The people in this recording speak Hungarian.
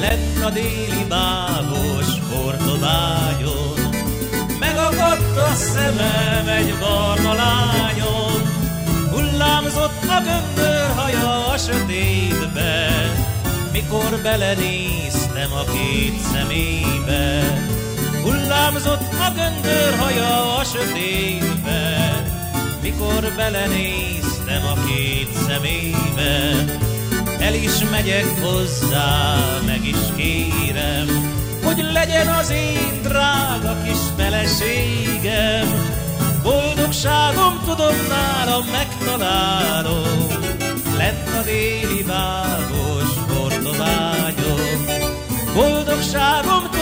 lent a déli bábos portobágyon. Megakadt a szemem egy barna lányon, hullámzott a göndör haja a sötétbe, mikor belenéztem a két szemébe. Hullámzott a göndör haja a sötétbe, mikor belenéztem a két szemébe. El is megyek hozzá, hogy legyen az én drága kis feleségem. Boldogságom tudom nálam megtalálom, lett a déli vágos portományom. Boldogságom